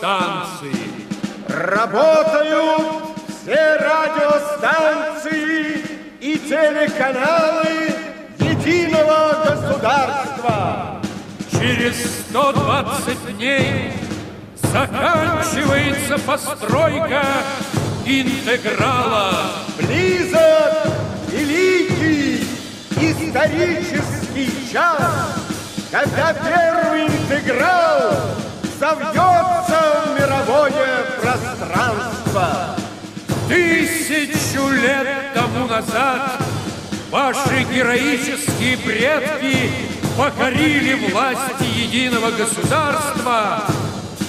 радиостанции. Работают все радиостанции и телеканалы единого государства. Через 120 дней заканчивается постройка интеграла. Близок великий исторический час, когда первый интеграл завьется в мировое пространство. Тысячу лет тому назад ваши героические предки покорили власти единого государства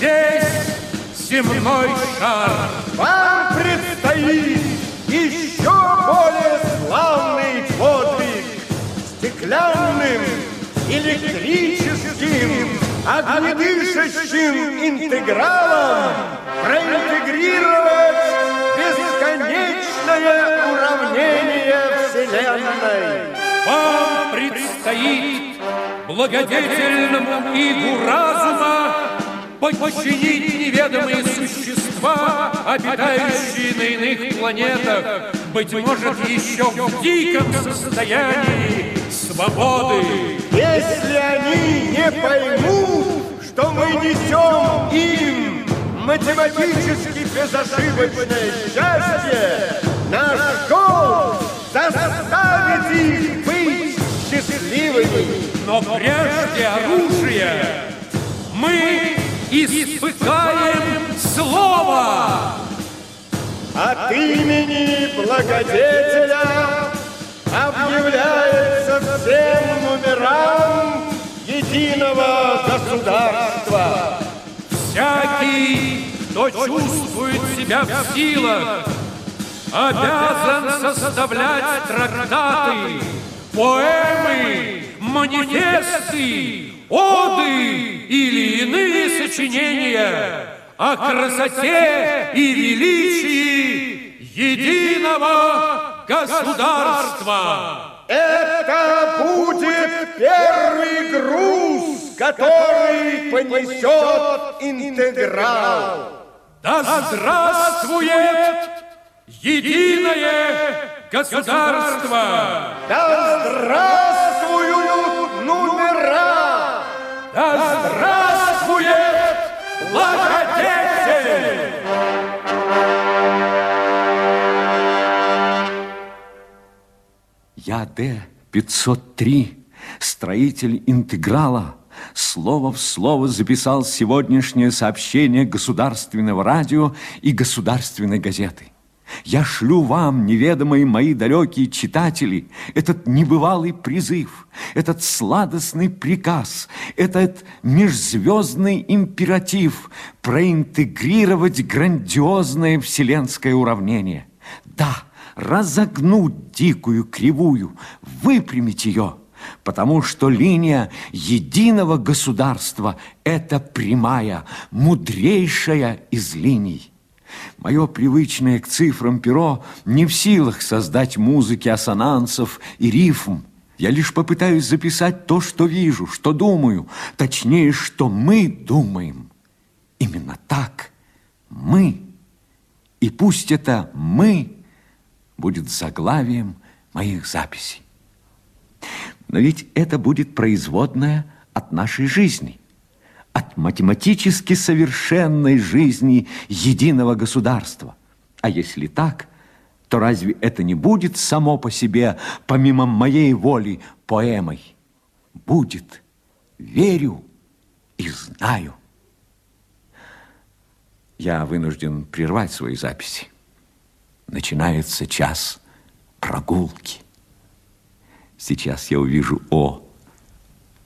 весь земной шар. Вам предстоит еще более славный подвиг стеклянным, электрическим, огнедышащим интегралом проинтегрировать бесконечное уравнение Вселенной. Вам предстоит благодетельному игу разума подчинить неведомые существа, обитающие на иных планетах, быть может, еще в диком состоянии свободы. Если они не поймут, что мы несем им математически безошибочное счастье, наш долг заставить их быть счастливыми. Но прежде оружия мы испытаем слово. От имени благодетеля объявляется всем единого государства. Всякий, кто чувствует себя в силах, обязан составлять трактаты, поэмы, манифесты, оды или иные сочинения о красоте и величии единого государства. Это который понесет интеграл. Да здравствует единое государство! Да здравствуют номера! Да здравствует благодетель! Я Д-503, строитель интеграла, слово в слово записал сегодняшнее сообщение государственного радио и государственной газеты. Я шлю вам, неведомые мои далекие читатели, этот небывалый призыв, этот сладостный приказ, этот межзвездный императив проинтегрировать грандиозное вселенское уравнение. Да, разогнуть дикую кривую, выпрямить ее, потому что линия единого государства – это прямая, мудрейшая из линий. Мое привычное к цифрам перо не в силах создать музыки ассонансов и рифм. Я лишь попытаюсь записать то, что вижу, что думаю, точнее, что мы думаем. Именно так мы. И пусть это «мы» будет заглавием моих записей. Но ведь это будет производная от нашей жизни, от математически совершенной жизни единого государства. А если так, то разве это не будет само по себе, помимо моей воли, поэмой? Будет. Верю и знаю. Я вынужден прервать свои записи. Начинается час прогулки. Сейчас я увижу О,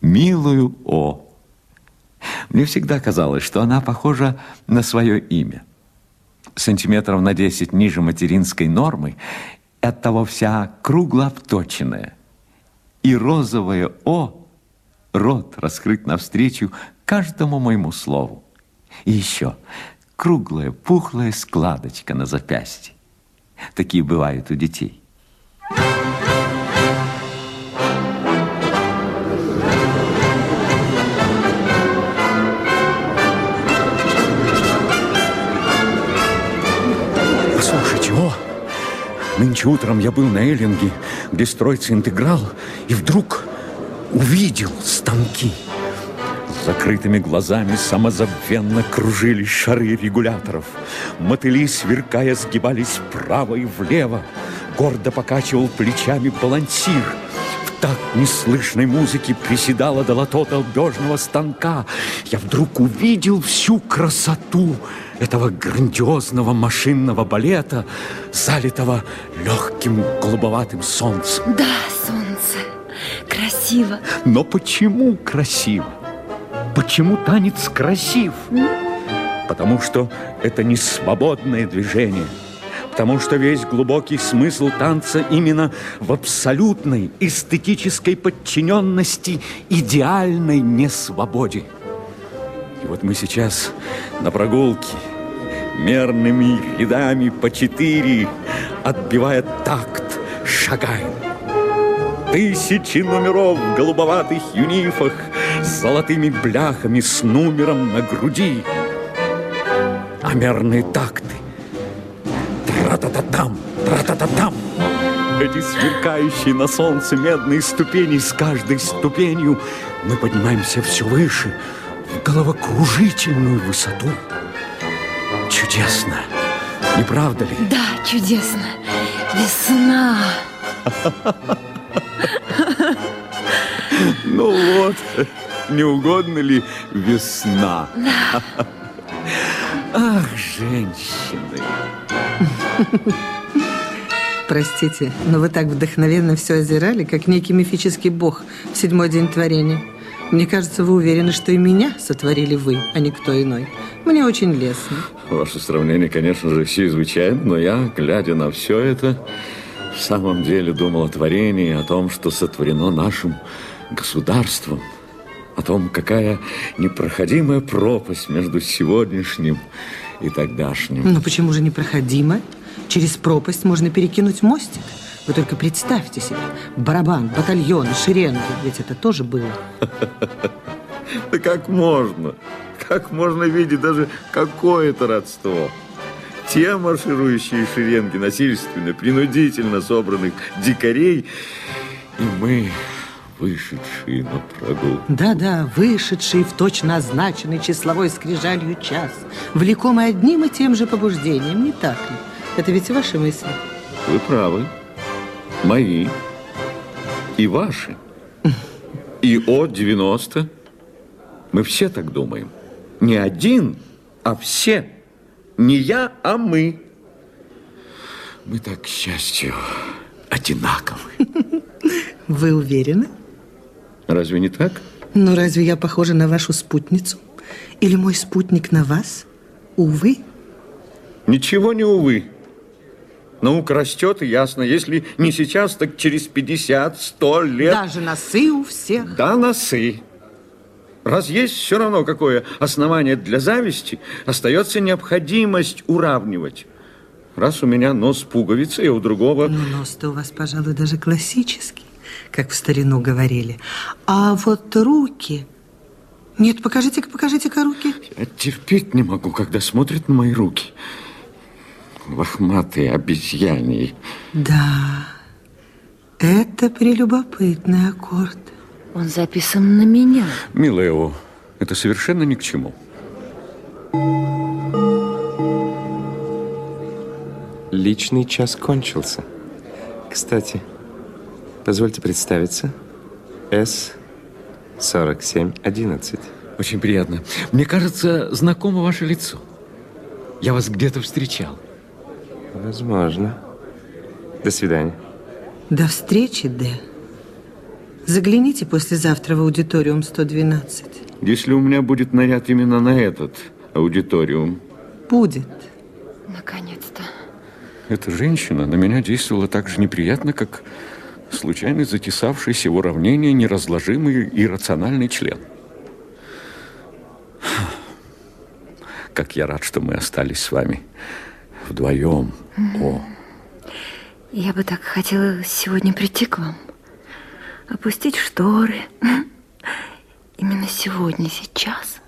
милую О. Мне всегда казалось, что она похожа на свое имя. Сантиметров на 10 ниже материнской нормы, и оттого вся кругло обточенная. И розовое О, рот раскрыт навстречу каждому моему слову. И еще круглая, пухлая складочка на запястье. Такие бывают у детей. Нынче утром я был на Эллинге, где строится интеграл, и вдруг увидел станки. С закрытыми глазами самозабвенно кружились шары регуляторов. Мотыли, сверкая, сгибались вправо и влево. Гордо покачивал плечами балансир. В такт неслышной музыки приседала долото долбежного станка. Я вдруг увидел всю красоту этого грандиозного машинного балета, залитого легким голубоватым солнцем. Да, солнце. Красиво. Но почему красиво? Почему танец красив? Потому что это не свободное движение. Потому что весь глубокий смысл танца именно в абсолютной эстетической подчиненности идеальной несвободе. И вот мы сейчас на прогулке мерными рядами по четыре, отбивая такт, шагаем. Тысячи номеров в голубоватых юнифах с золотыми бляхами, с номером на груди. А мерные такты. Тра-та-та-там, тра-та-та-там. Эти сверкающие на солнце медные ступени, с каждой ступенью мы поднимаемся все выше, головокружительную высоту. Чудесно, не правда ли? Да, чудесно. Весна. Ну вот, не угодно ли весна? Ах, женщины. Простите, но вы так вдохновенно все озирали, как некий мифический бог в седьмой день творения. Мне кажется, вы уверены, что и меня сотворили вы, а не кто иной. Мне очень лестно. Ваше сравнение, конечно же, чрезвычайно, но я, глядя на все это, в самом деле думал о творении, о том, что сотворено нашим государством, о том, какая непроходимая пропасть между сегодняшним и тогдашним. Но почему же непроходимо? Через пропасть можно перекинуть мостик. Вы только представьте себе. Барабан, батальоны, шеренги. Ведь это тоже было. Да как можно? Как можно видеть даже какое-то родство? Те марширующие шеренги насильственно, принудительно собранных дикарей, и мы, вышедшие на прогулку. Да-да, вышедшие в точно назначенный числовой скрижалью час, влекомый одним и тем же побуждением, не так ли? Это ведь ваши мысли. Вы правы. Мои. И ваши. И от 90. Мы все так думаем. Не один, а все. Не я, а мы. Мы так, к счастью, одинаковы. Вы уверены? Разве не так? Но разве я похожа на вашу спутницу? Или мой спутник на вас? Увы. Ничего не увы. Наука растет, и ясно, если не сейчас, так через 50-100 лет. Даже носы у всех. Да, носы. Раз есть все равно какое основание для зависти, остается необходимость уравнивать. Раз у меня нос пуговица, и у другого... Но нос-то у вас, пожалуй, даже классический, как в старину говорили. А вот руки... Нет, покажите-ка, покажите-ка руки. Я терпеть не могу, когда смотрят на мои руки. Лохматые обезьяне. Да, это прелюбопытный аккорд. Он записан на меня. Милая О, это совершенно ни к чему. Личный час кончился. Кстати, позвольте представиться. С-4711. Очень приятно. Мне кажется, знакомо ваше лицо. Я вас где-то встречал. Возможно. До свидания. До встречи, Д. Загляните послезавтра в аудиториум 112. Если у меня будет наряд именно на этот аудиториум, Будет. Наконец-то. эта женщина на меня действовала так же неприятно, как случайно затесавшийся в уравнение неразложимый иррациональный член. Как я рад, что мы остались с вами вдвоем. О, Я бы так хотела сегодня прийти к вам. Опустить шторы. Именно сегодня, сейчас.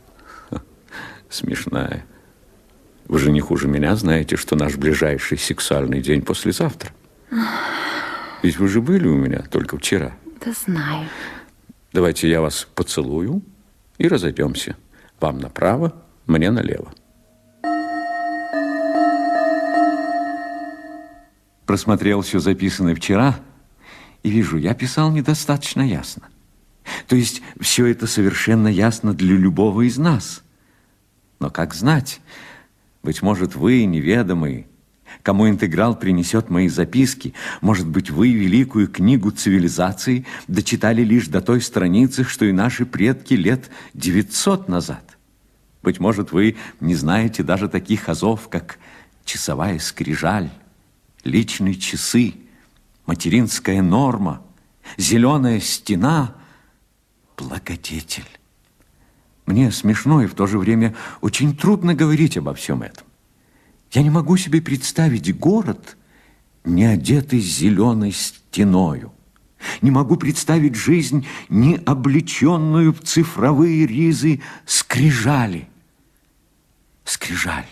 смешная. Вы же не хуже меня знаете, что наш ближайший сексуальный день послезавтра. Ведь вы же были у меня только вчера. Да знаю. Давайте я вас поцелую и разойдемся. Вам направо, мне налево. Просмотрел все записанное вчера и вижу, я писал недостаточно ясно. То есть все это совершенно ясно для любого из нас. Но как знать, быть может, вы, неведомый, кому интеграл принесет мои записки, может быть, вы великую книгу цивилизации дочитали лишь до той страницы, что и наши предки лет 900 назад. Быть может, вы не знаете даже таких азов, как часовая скрижаль, личные часы, материнская норма, зеленая стена, благодетель. Мне смешно и в то же время очень трудно говорить обо всем этом. Я не могу себе представить город, не одетый зеленой стеною. Не могу представить жизнь, не облеченную в цифровые ризы скрижали. Скрижаль.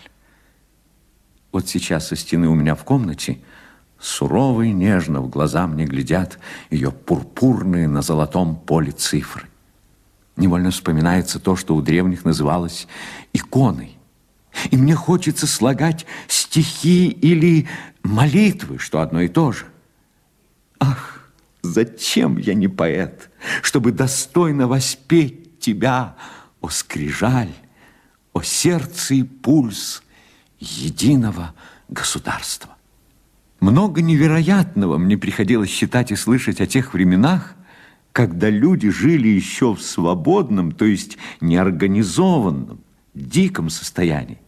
Вот сейчас со стены у меня в комнате сурово и нежно в глаза мне глядят ее пурпурные на золотом поле цифры. Невольно вспоминается то, что у древних называлось иконой. И мне хочется слагать стихи или молитвы, что одно и то же. Ах, зачем я не поэт, чтобы достойно воспеть тебя, о скрижаль, о сердце и пульс единого государства. Много невероятного мне приходилось считать и слышать о тех временах, когда люди жили еще в свободном, то есть неорганизованном, диком состоянии.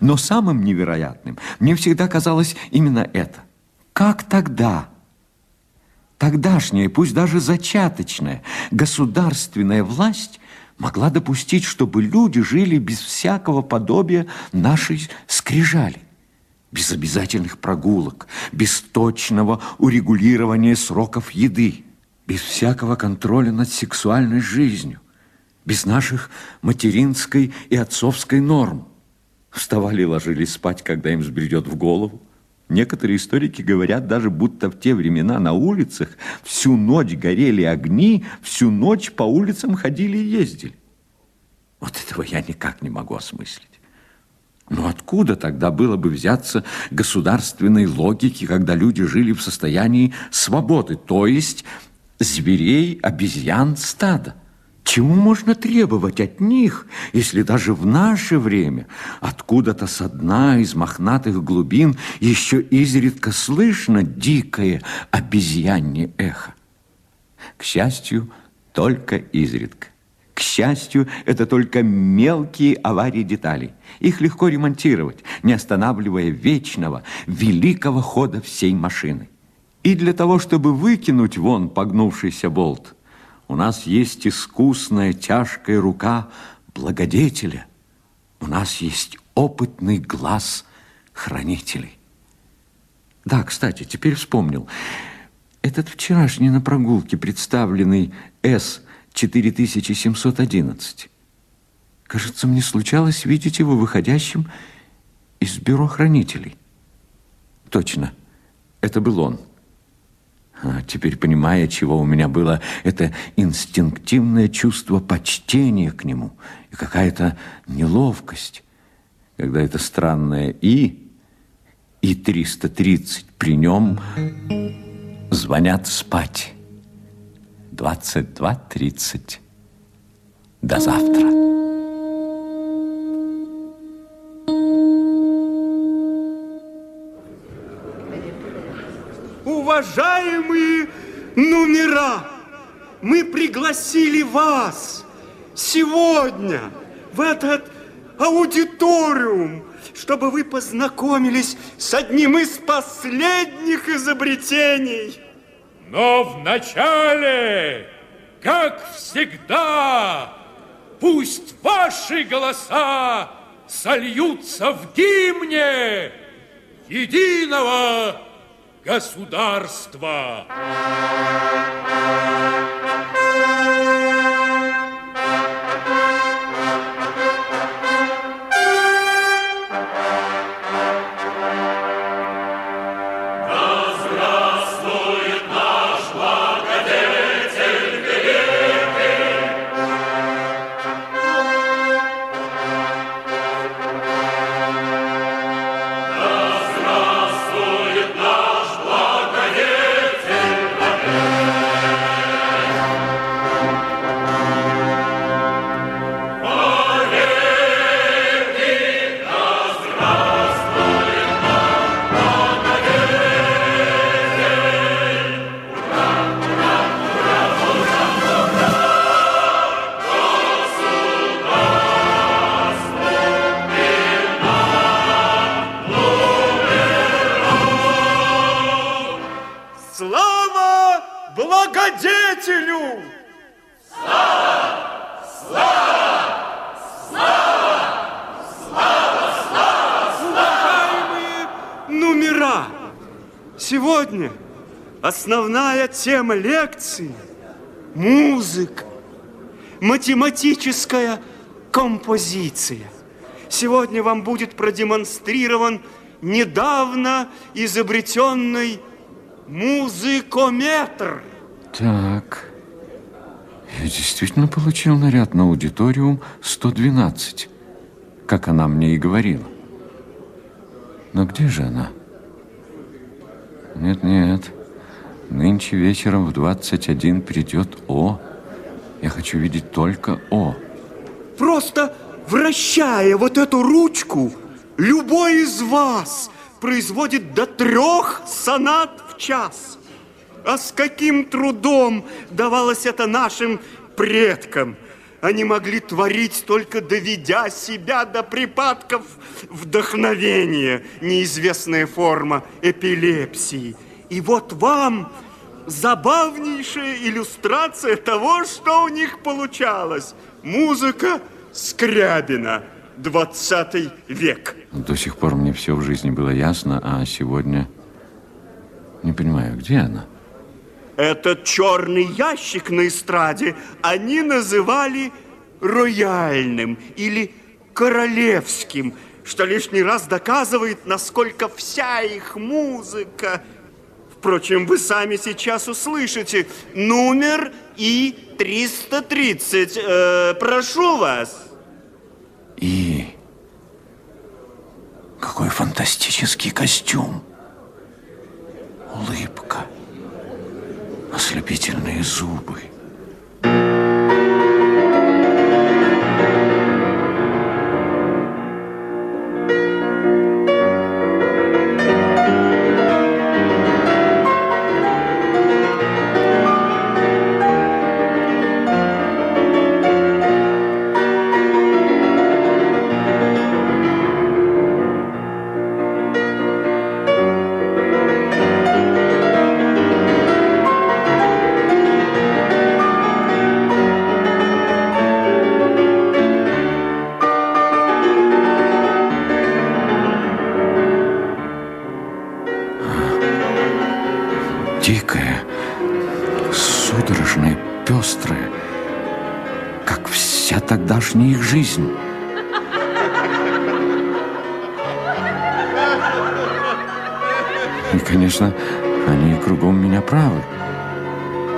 Но самым невероятным мне всегда казалось именно это. Как тогда, тогдашняя, пусть даже зачаточная, государственная власть могла допустить, чтобы люди жили без всякого подобия нашей скрижали, без обязательных прогулок, без точного урегулирования сроков еды, без всякого контроля над сексуальной жизнью, без наших материнской и отцовской норм. Вставали и ложились спать, когда им взбредет в голову. Некоторые историки говорят даже, будто в те времена на улицах всю ночь горели огни, всю ночь по улицам ходили и ездили. Вот этого я никак не могу осмыслить. Но откуда тогда было бы взяться государственной логики, когда люди жили в состоянии свободы, то есть зверей, обезьян, стада? Чему можно требовать от них, если даже в наше время откуда-то со дна из мохнатых глубин еще изредка слышно дикое обезьянье эхо? К счастью, только изредка. К счастью, это только мелкие аварии деталей. Их легко ремонтировать, не останавливая вечного, великого хода всей машины. И для того, чтобы выкинуть вон погнувшийся болт, у нас есть искусная тяжкая рука благодетеля. У нас есть опытный глаз хранителей. Да, кстати, теперь вспомнил. Этот вчерашний на прогулке представленный С-4711. Кажется, мне случалось видеть его выходящим из бюро хранителей. Точно, это был он. А теперь, понимая, чего у меня было это инстинктивное чувство почтения к нему и какая-то неловкость, когда это странное «и» и 330 при нем звонят спать. 22.30. До завтра. Уважаемые номера, мы пригласили вас сегодня в этот аудиториум, чтобы вы познакомились с одним из последних изобретений. Но вначале, как всегда, пусть ваши голоса сольются в гимне единого государства. Основная тема лекции – музыка, математическая композиция. Сегодня вам будет продемонстрирован недавно изобретенный музыкометр. Так, я действительно получил наряд на аудиториум 112, как она мне и говорила. Но где же она? Нет, нет. Нынче вечером в 21 придет О. Я хочу видеть только О. Просто вращая вот эту ручку, любой из вас производит до трех сонат в час. А с каким трудом давалось это нашим предкам? Они могли творить, только доведя себя до припадков вдохновения, неизвестная форма эпилепсии. И вот вам забавнейшая иллюстрация того, что у них получалось. Музыка Скрябина, 20 век. До сих пор мне все в жизни было ясно, а сегодня не понимаю, где она? Этот черный ящик на эстраде они называли рояльным или королевским, что лишний раз доказывает, насколько вся их музыка... Впрочем, вы сами сейчас услышите номер и 330. Э, прошу вас. И какой фантастический костюм. Улыбка ослепительные зубы. Жизнь. И, конечно, они кругом меня правы.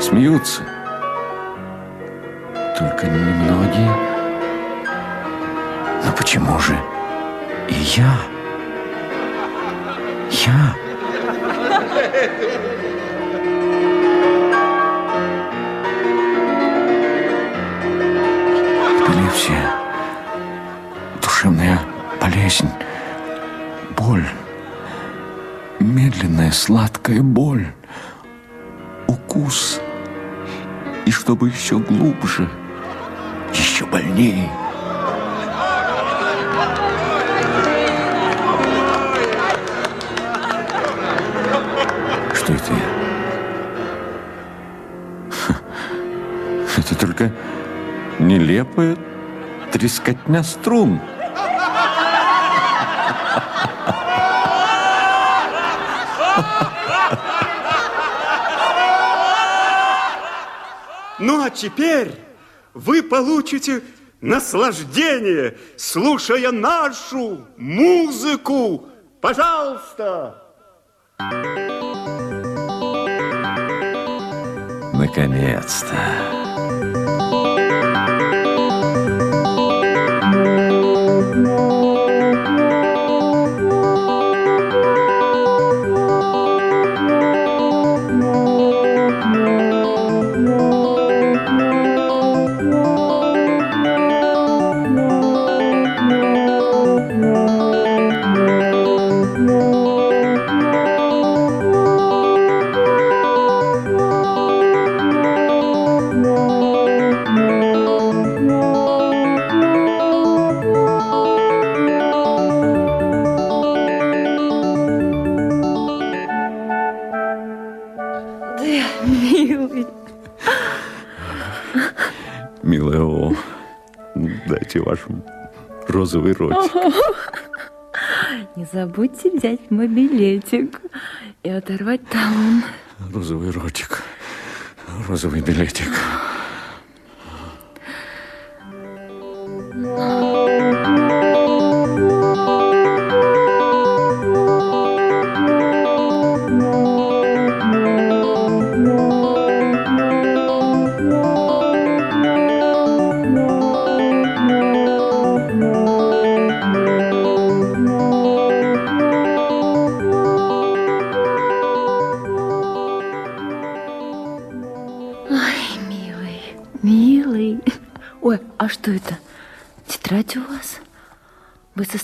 Смеются. Только немногие. Но почему же и я? Я... сладкая боль, укус, и чтобы еще глубже, еще больнее. Что это я? Это только нелепая трескотня струн. Ну а теперь вы получите наслаждение, слушая нашу музыку. Пожалуйста! Наконец-то. Милая О, дайте ваш розовый ротик. Не забудьте взять мой билетик и оторвать талон. Розовый ротик, розовый билетик.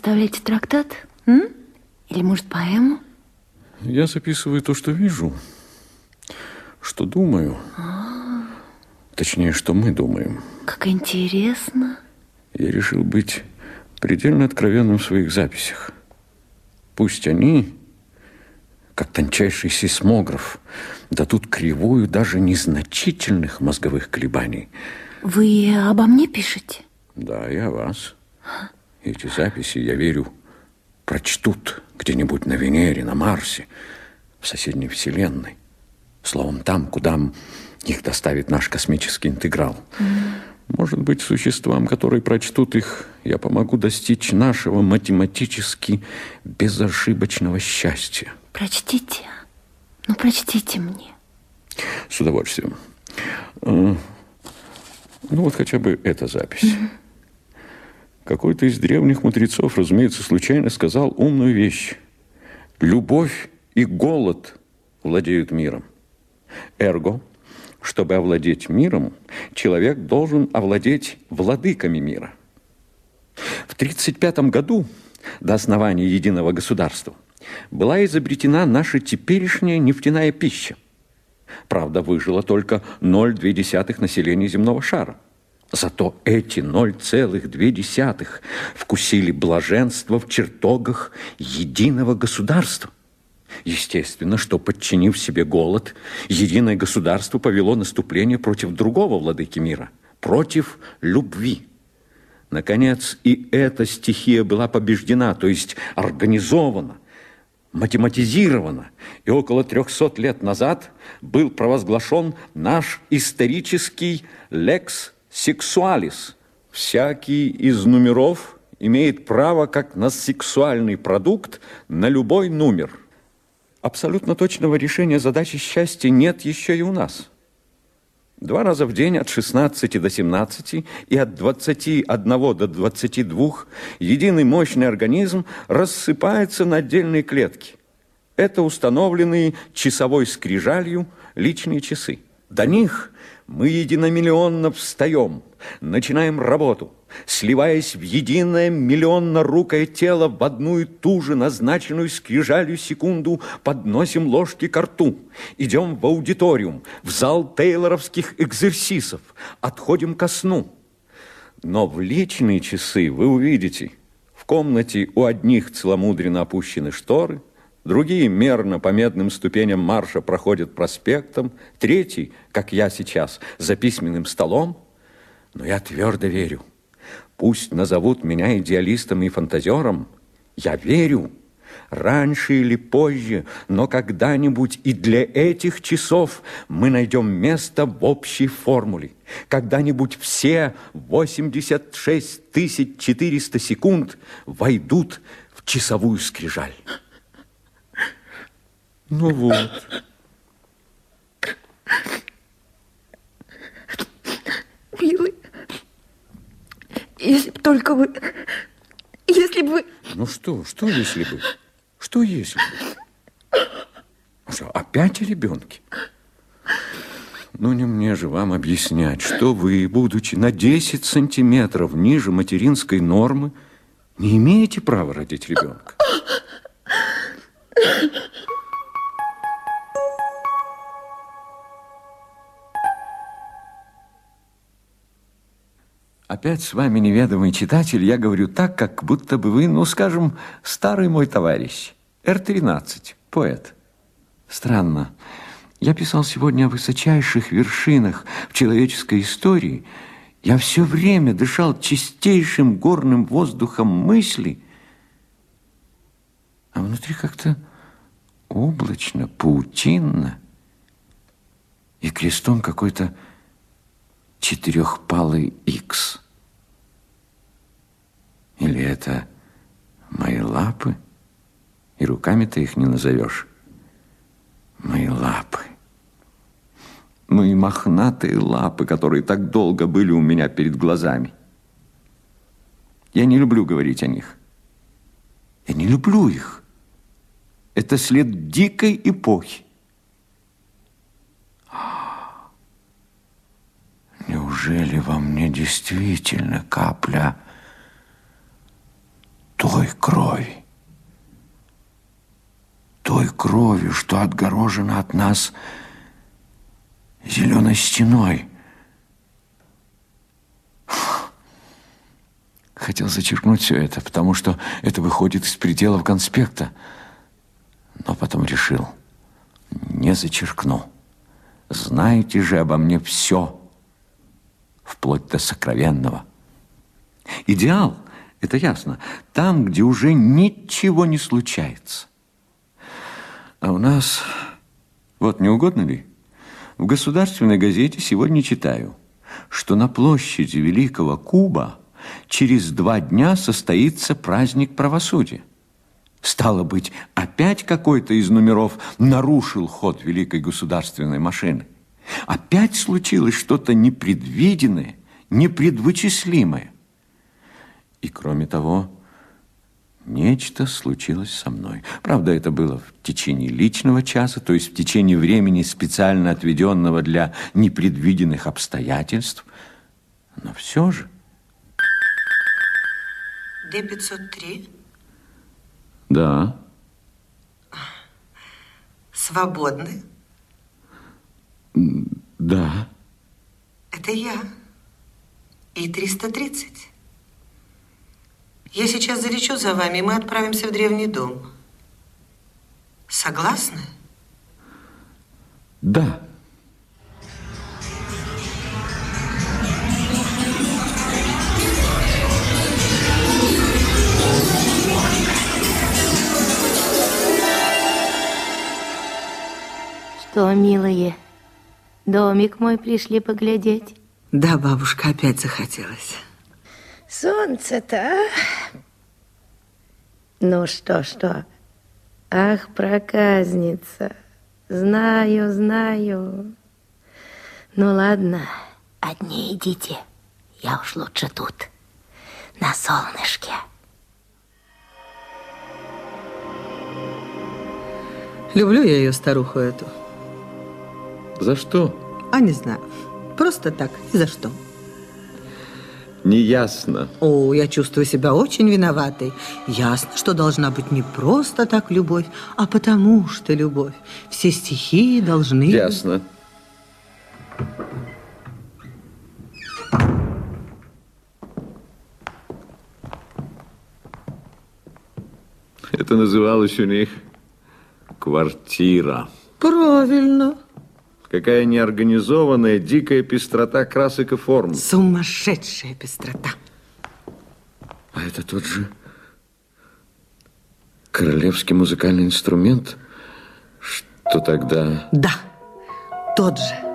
Составляете трактат? М? Или, может, поэму? Я записываю то, что вижу, что думаю. Точнее, что мы думаем. Как интересно. Я решил быть предельно откровенным в своих записях. Пусть они, как тончайший сейсмограф, дадут кривую даже незначительных мозговых колебаний. Вы обо мне пишете? Да, я вас. Эти записи, я верю, прочтут где-нибудь на Венере, на Марсе, в соседней Вселенной. Словом, там, куда их доставит наш космический интеграл. Может быть, существам, которые прочтут их, я помогу достичь нашего математически безошибочного счастья. Прочтите. Ну, прочтите мне. С удовольствием. Э, Ну, вот хотя бы эта запись. Какой-то из древних мудрецов, разумеется, случайно сказал умную вещь. Любовь и голод владеют миром. Эрго, чтобы овладеть миром, человек должен овладеть владыками мира. В 1935 году, до основания единого государства, была изобретена наша теперешняя нефтяная пища. Правда, выжило только 0,2 населения земного шара. Зато эти 0,2 вкусили блаженство в чертогах единого государства. Естественно, что, подчинив себе голод, единое государство повело наступление против другого владыки мира, против любви. Наконец, и эта стихия была побеждена, то есть организована, математизирована, и около 300 лет назад был провозглашен наш исторический «лекс сексуалис». Всякий из номеров имеет право как на сексуальный продукт на любой номер. Абсолютно точного решения задачи счастья нет еще и у нас. Два раза в день от 16 до 17 и от 21 до 22 единый мощный организм рассыпается на отдельные клетки. Это установленные часовой скрижалью личные часы. До них мы единомиллионно встаем, начинаем работу, сливаясь в единое миллионно-рукое тело в одну и ту же назначенную скрижалью секунду, подносим ложки ко рту, идем в аудиториум, в зал тейлоровских экзерсисов, отходим ко сну. Но в личные часы вы увидите, в комнате у одних целомудренно опущены шторы, Другие мерно по медным ступеням марша проходят проспектом. Третий, как я сейчас, за письменным столом. Но я твердо верю. Пусть назовут меня идеалистом и фантазером. Я верю. Раньше или позже, но когда-нибудь и для этих часов мы найдем место в общей формуле. Когда-нибудь все 86 400 секунд войдут в часовую скрижаль. Ну вот. Милый, если бы только вы... Если бы вы... Ну что, что если бы? Что если бы? А Что, опять о ребенке? Ну, не мне же вам объяснять, что вы, будучи на 10 сантиметров ниже материнской нормы, не имеете права родить ребенка. Опять с вами, неведомый читатель, я говорю так, как будто бы вы, ну, скажем, старый мой товарищ, Р-13, поэт. Странно. Я писал сегодня о высочайших вершинах в человеческой истории Я все время дышал чистейшим горным воздухом мысли, а внутри как-то облачно, паутинно, и крестом какой-то четырехпалый икс. Или это мои лапы? И руками ты их не назовешь. Мои лапы. Мои мохнатые лапы, которые так долго были у меня перед глазами. Я не люблю говорить о них. Я не люблю их. Это след дикой эпохи. Неужели во мне действительно капля той крови? Той крови, что отгорожена от нас зеленой стеной. Хотел зачеркнуть все это, потому что это выходит из пределов конспекта. Но потом решил, не зачеркну. Знаете же обо мне все, вплоть до сокровенного. Идеал, это ясно, там, где уже ничего не случается. А у нас, вот не угодно ли, в государственной газете сегодня читаю, что на площади Великого Куба через два дня состоится праздник правосудия. Стало быть, опять какой-то из номеров нарушил ход великой государственной машины. Опять случилось что-то непредвиденное, непредвычислимое. И кроме того, нечто случилось со мной. Правда, это было в течение личного часа, то есть в течение времени, специально отведенного для непредвиденных обстоятельств. Но все же... Д-503? Да. Свободны? Да. Это я. И 330. Я сейчас залечу за вами, и мы отправимся в древний дом. Согласны? Да. Что, милые, домик мой пришли поглядеть? Да, бабушка, опять захотелось. Солнце-то, а? Ну что, что? Ах, проказница. Знаю, знаю. Ну ладно, одни идите. Я уж лучше тут, на солнышке. Люблю я ее, старуху эту. За что? А не знаю. Просто так, ни за что. Неясно. О, я чувствую себя очень виноватой. Ясно, что должна быть не просто так любовь, а потому что любовь. Все стихии должны... Ясно. Это называлось у них квартира. Правильно. Какая неорганизованная, дикая пестрота красок и форм. Сумасшедшая пестрота. А это тот же королевский музыкальный инструмент, что тогда... Да, тот же.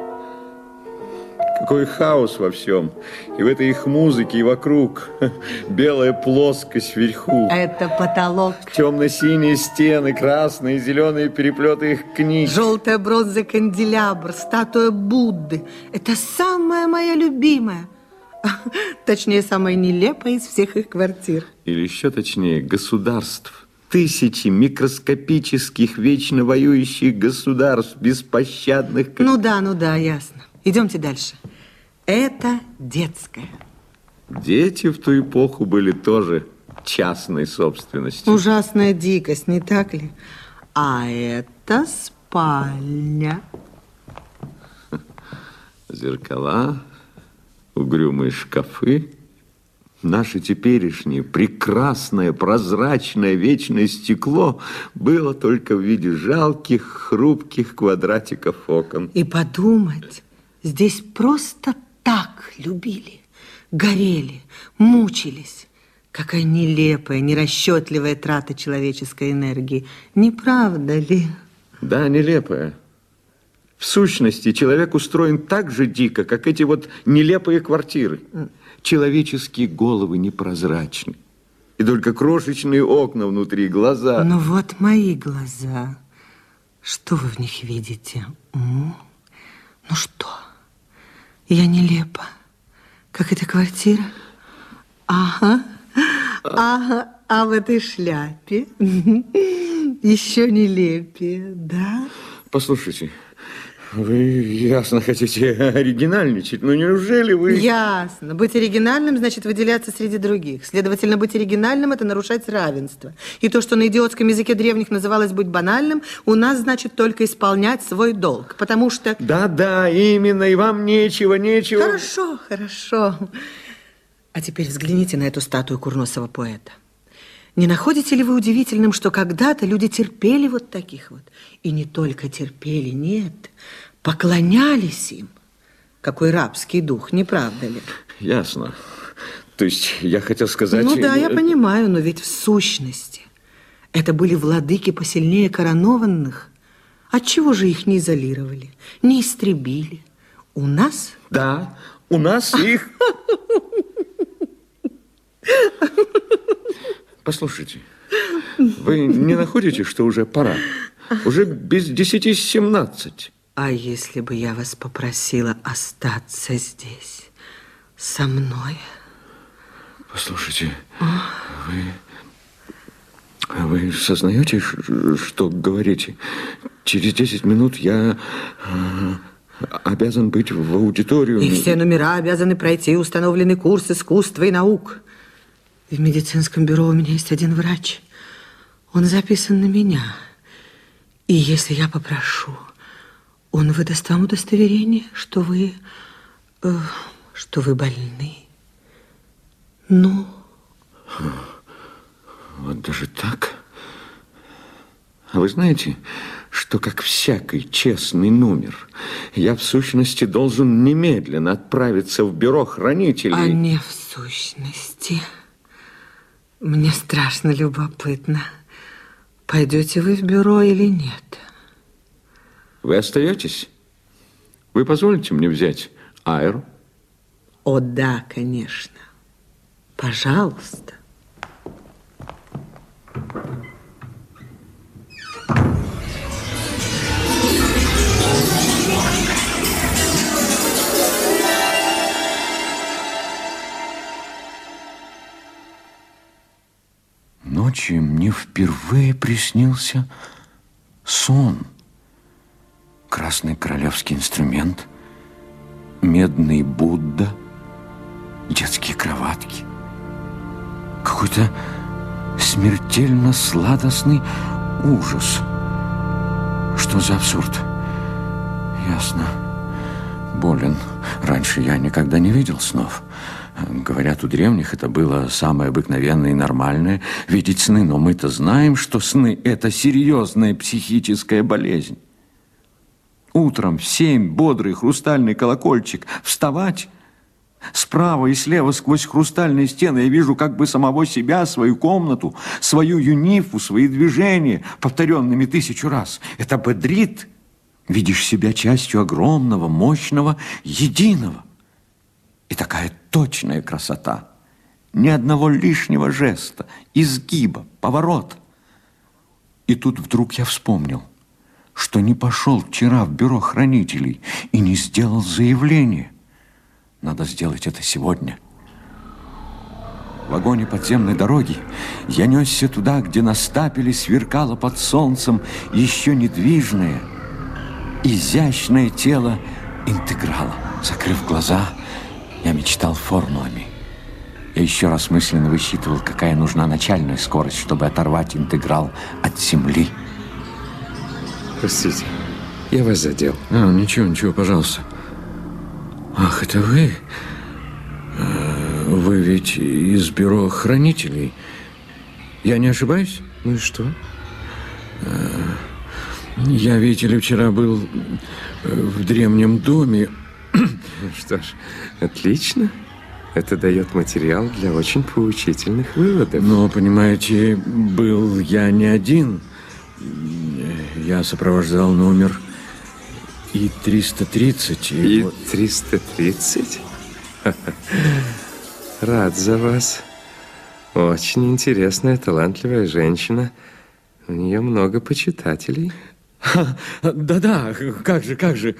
Какой хаос во всем. И в этой их музыке, и вокруг. Белая плоскость вверху. Это потолок. Темно-синие стены, красные, зеленые переплеты их книг. Желтая бронза канделябр, статуя Будды. Это самая моя любимая. Точнее, самая нелепая из всех их квартир. Или еще точнее, государств. Тысячи микроскопических, вечно воюющих государств, беспощадных... как- Ну да, ну да, ясно. Идемте дальше. Это детская. Дети в ту эпоху были тоже частной собственностью. Ужасная дикость, не так ли? А это спальня. Зеркала, угрюмые шкафы. Наше теперешнее прекрасное, прозрачное, вечное стекло было только в виде жалких, хрупких квадратиков окон. И подумать, здесь просто так любили. горели, мучились. Какая нелепая, нерасчетливая трата человеческой энергии. Не правда ли? Да, нелепая. В сущности, человек устроен так же дико, как эти вот нелепые квартиры. Человеческие головы непрозрачны. И только крошечные окна внутри, глаза. Ну вот мои глаза. Что вы в них видите? Ну что? Я нелепа, как эта квартира? Ага. Ага. А в этой шляпе еще нелепее, да? Послушайте, вы ясно хотите оригинальничать, но неужели вы... Ясно. Быть оригинальным значит выделяться среди других. Следовательно, быть оригинальным – это нарушать равенство. И то, что на идиотском языке древних называлось быть банальным, у нас значит только исполнять свой долг. Потому что... Да-да, именно, и вам нечего, нечего... Хорошо, хорошо. А теперь взгляните на эту статую курносого поэта. Не находите ли вы удивительным, что когда-то люди терпели вот таких вот? И не только терпели, нет, поклонялись им. Какой рабский дух, не правда ли? Ясно. То есть я хотел сказать... Ну да, я э, понимаю, но ведь в сущности это были владыки посильнее коронованных. Отчего же их не изолировали, не истребили? У нас... Да, у нас их... Послушайте, вы не находите, что уже пора? Уже без десяти семнадцать. А если бы я вас попросила остаться здесь со мной? Послушайте, вы... Вы сознаете, что говорите? Через 10 минут я э, обязан быть в аудиторию. И все номера обязаны пройти установленный курс искусства и наук. В медицинском бюро у меня есть один врач. Он записан на меня. И если я попрошу, он выдаст вам удостоверение, что вы... э, что вы больны. Ну, Вот даже так? А вы знаете, что как всякий честный номер, я в сущности должен немедленно отправиться в бюро хранителей. а не в сущности. Мне страшно любопытно, пойдете вы в бюро или нет. Вы остаетесь? Вы позволите мне взять аэро? О, да, конечно. Пожалуйста. Ночью мне впервые приснился сон. Красный королевский инструмент, медный Будда, детские кроватки. Какой-то смертельно сладостный ужас. Что за абсурд? Ясно. Болен. Раньше я никогда не видел снов. Говорят, у древних это было самое обыкновенное и нормальное видеть сны, но мы-то знаем, что сны – это серьезная психическая болезнь. Утром в семь бодрый хрустальный колокольчик. Вставать. Справа и слева сквозь хрустальные стены я вижу как бы самого себя, свою комнату, свою юнифу, свои движения, повторенными тысячу раз. Это бодрит. Видишь себя частью огромного, мощного, единого. И такая точная красота. Ни одного лишнего жеста, изгиба, поворота. И тут вдруг я вспомнил, что не пошел вчера в бюро хранителей и не сделал заявление. Надо сделать это сегодня. В вагоне подземной дороги я несся туда, где на стапеле сверкало под солнцем еще недвижное, изящное тело интеграла. Закрыв глаза, я мечтал формулами. Я еще раз мысленно высчитывал, какая нужна начальная скорость, чтобы оторвать интеграл от земли. Простите, я вас задел. А, ничего, ничего, пожалуйста. Ах, это вы? Э, Вы ведь из бюро хранителей. Я не ошибаюсь? Ну и что? Я, видите ли, вчера был э, в древнем доме. Ну что ж, отлично. Это дает материал для очень поучительных выводов. Но, понимаете, был я не один. Я сопровождал номер и 330. И, и 330? Рад за вас. Очень интересная, талантливая женщина. У нее много почитателей. Да-да, как же, как же.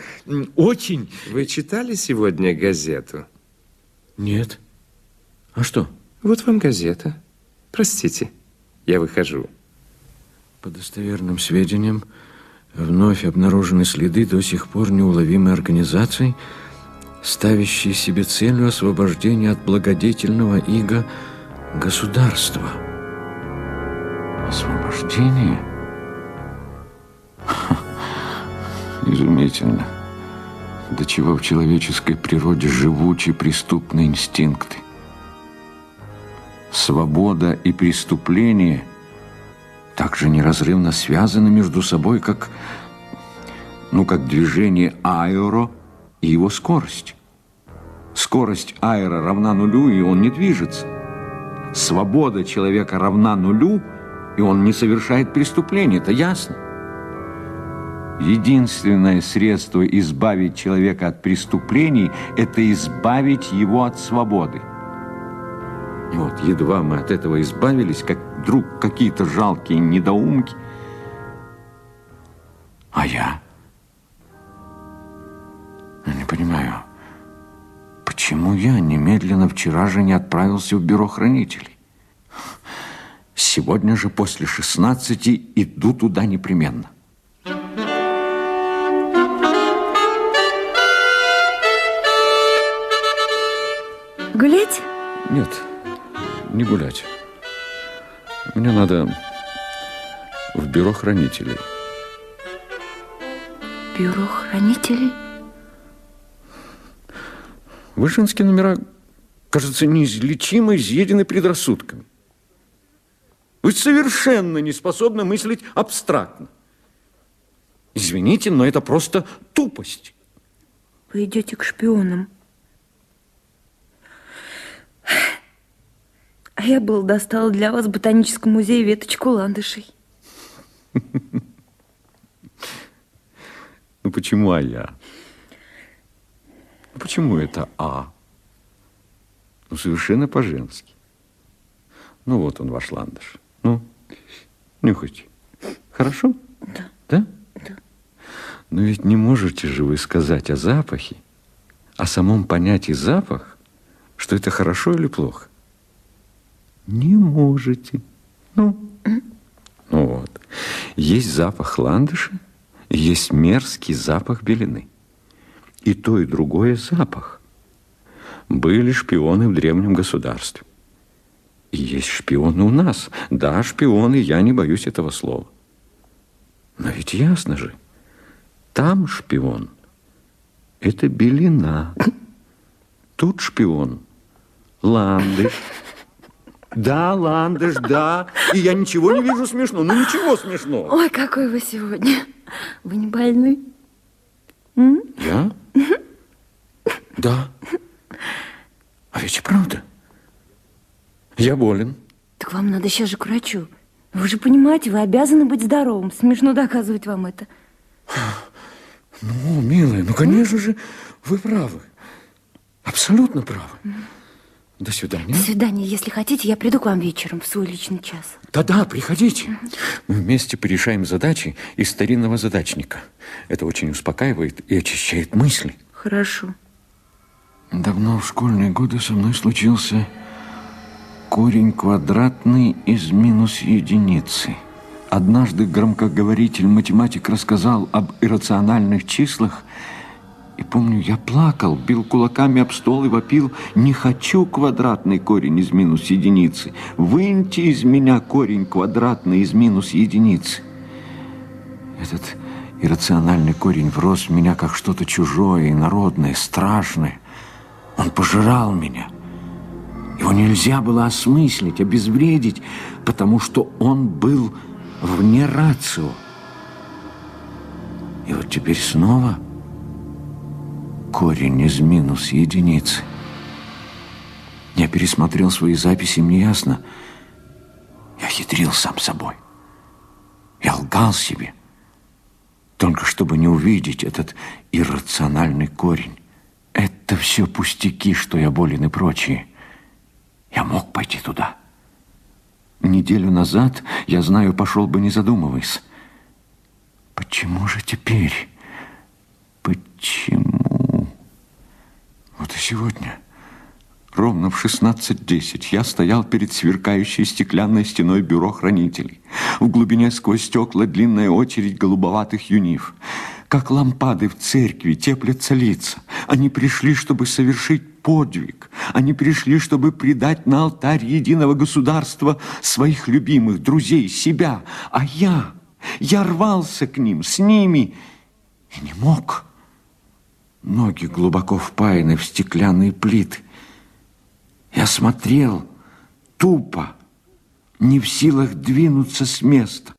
Очень. Вы читали сегодня газету? Нет. А что? Вот вам газета. Простите, я выхожу. По достоверным сведениям, вновь обнаружены следы до сих пор неуловимой организации, ставящей себе целью освобождения от благодетельного ига государства. Освобождение? Изумительно. До чего в человеческой природе живучи преступные инстинкты. Свобода и преступление также неразрывно связаны между собой, как, ну, как движение аэро и его скорость. Скорость аэро равна нулю, и он не движется. Свобода человека равна нулю, и он не совершает преступления, это ясно. Единственное средство избавить человека от преступлений – это избавить его от свободы. Вот едва мы от этого избавились, как вдруг какие-то жалкие недоумки. А я? Я не понимаю, почему я немедленно вчера же не отправился в бюро хранителей? Сегодня же после 16 иду туда непременно. Гулять? Нет, не гулять. Мне надо в бюро хранителей. Бюро хранителей? Вы женские номера, кажется, неизлечимо изъедены предрассудками. Вы совершенно не способны мыслить абстрактно. Извините, но это просто тупость. Вы идете к шпионам. А я был достала для вас в ботаническом музее веточку ландышей. Ну почему а я? Ну, почему это а? Ну совершенно по-женски. Ну вот он ваш ландыш. Ну, нюхайте. Хорошо? Да. Да? Да. Но ведь не можете же вы сказать о запахе, о самом понятии запах, что это хорошо или плохо. Не можете. Ну, ну вот. Есть запах ландыша, есть мерзкий запах белины. И то, и другое запах. Были шпионы в древнем государстве. И есть шпионы у нас. Да, шпионы, я не боюсь этого слова. Но ведь ясно же, там шпион – это белина. Тут шпион – ландыш. Да, ландыш, да. И я ничего не вижу смешного. Ну, ничего смешного. Ой, какой вы сегодня. Вы не больны? М? Я? Да. А ведь и правда. Я болен. Так вам надо сейчас же к врачу. Вы же понимаете, вы обязаны быть здоровым. Смешно доказывать вам это. Ну, милая, ну, конечно же, вы правы. Абсолютно правы. До свидания. До свидания. Если хотите, я приду к вам вечером в свой личный час. Да-да, приходите. Мы вместе порешаем задачи из старинного задачника. Это очень успокаивает и очищает мысли. Хорошо. Давно в школьные годы со мной случился корень квадратный из минус единицы. Однажды громкоговоритель-математик рассказал об иррациональных числах, и помню, я плакал, бил кулаками об стол и вопил, не хочу квадратный корень из минус единицы, выньте из меня корень квадратный из минус единицы. Этот иррациональный корень врос в меня как что-то чужое, инородное, страшное. Он пожирал меня. Его нельзя было осмыслить, обезвредить, потому что он был вне рацио. И вот теперь снова корень из минус единицы. Я пересмотрел свои записи, мне ясно, я хитрил сам собой. Я лгал себе, только чтобы не увидеть этот иррациональный корень. Это все пустяки, что я болен и прочее. Я мог пойти туда. Неделю назад, я знаю, пошел бы, не задумываясь. Почему же теперь? Почему? Вот и сегодня, ровно в 16.10, я стоял перед сверкающей стеклянной стеной бюро хранителей. В глубине сквозь стекла длинная очередь голубоватых юнив. Как лампады в церкви теплятся лица. Они пришли, чтобы совершить подвиг. Они пришли, чтобы предать на алтарь единого государства своих любимых, друзей, себя. А я, я рвался к ним, с ними, и не мог. Ноги глубоко впаяны в стеклянные плиты. Я смотрел тупо, не в силах двинуться с места.